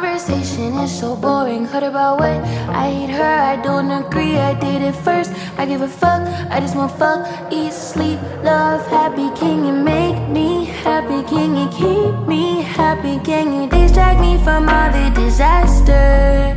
conversation is so boring. Heard about what? I hate her, I don't agree. I did it first. I give a fuck, I just want fuck, eat, sleep, love, happy. Can you make me happy? Can you keep me happy? Can you distract me from all the disasters?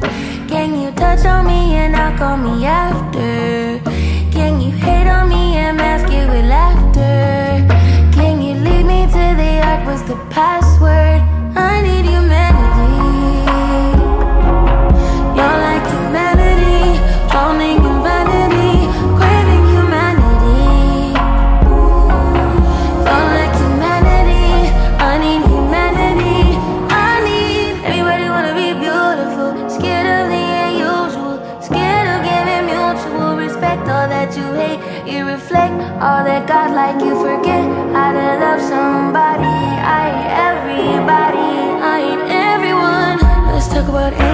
you hate. You reflect all that God like you forget how to love somebody. I ain't everybody, I ain't everyone. Let's talk about it.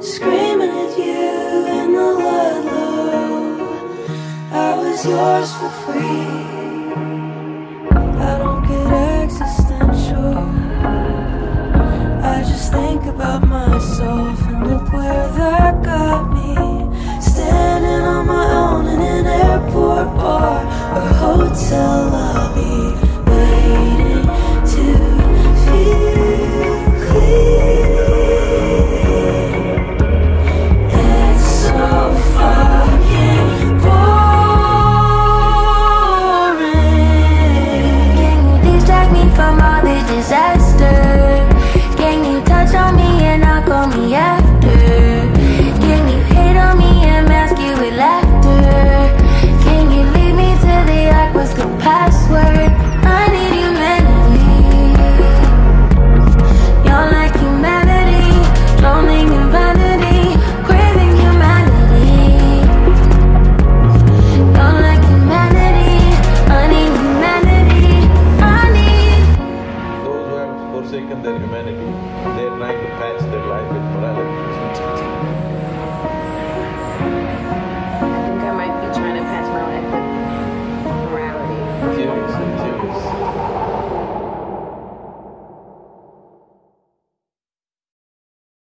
screaming at you in the Ludlow. I was yours for free. forsaken their humanity. They are trying to patch their